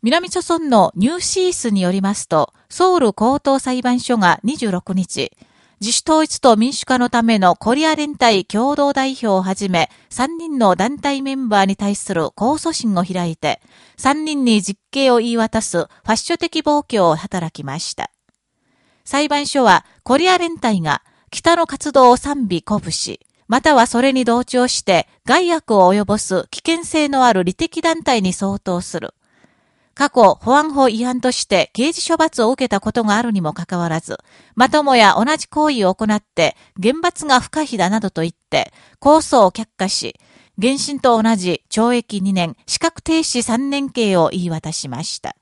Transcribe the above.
南朝村のニューシースによりますと、ソウル高等裁判所が26日、自主統一と民主化のためのコリア連帯共同代表をはじめ、3人の団体メンバーに対する控訴審を開いて、3人に実刑を言い渡すファッショ的暴挙を働きました。裁判所は、コリア連帯が北の活動を賛美鼓舞し、またはそれに同調して害悪を及ぼす危険性のある利的団体に相当する。過去、保安法違反として刑事処罰を受けたことがあるにもかかわらず、まともや同じ行為を行って厳罰が不可避だなどと言って、控訴を却下し、原審と同じ懲役2年、資格停止3年刑を言い渡しました。